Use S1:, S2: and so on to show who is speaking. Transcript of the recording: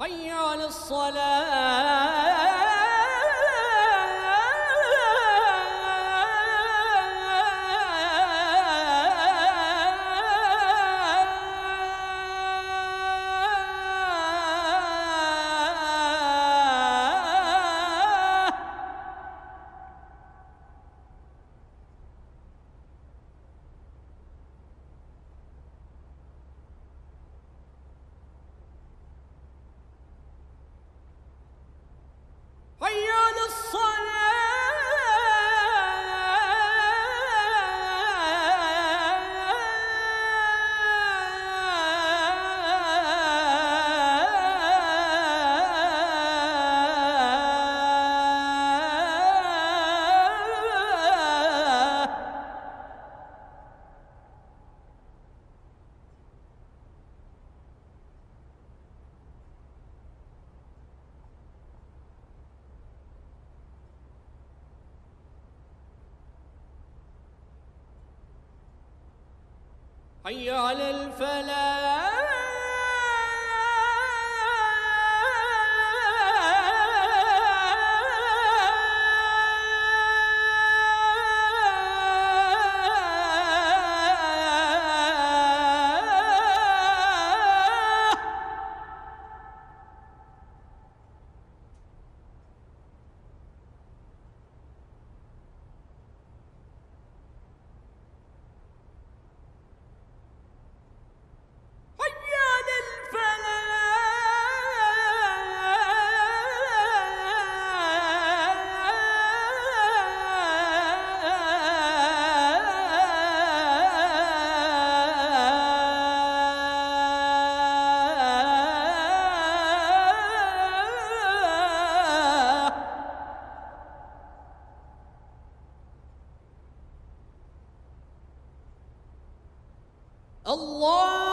S1: حي على الصلاة حي على الفلاح. الله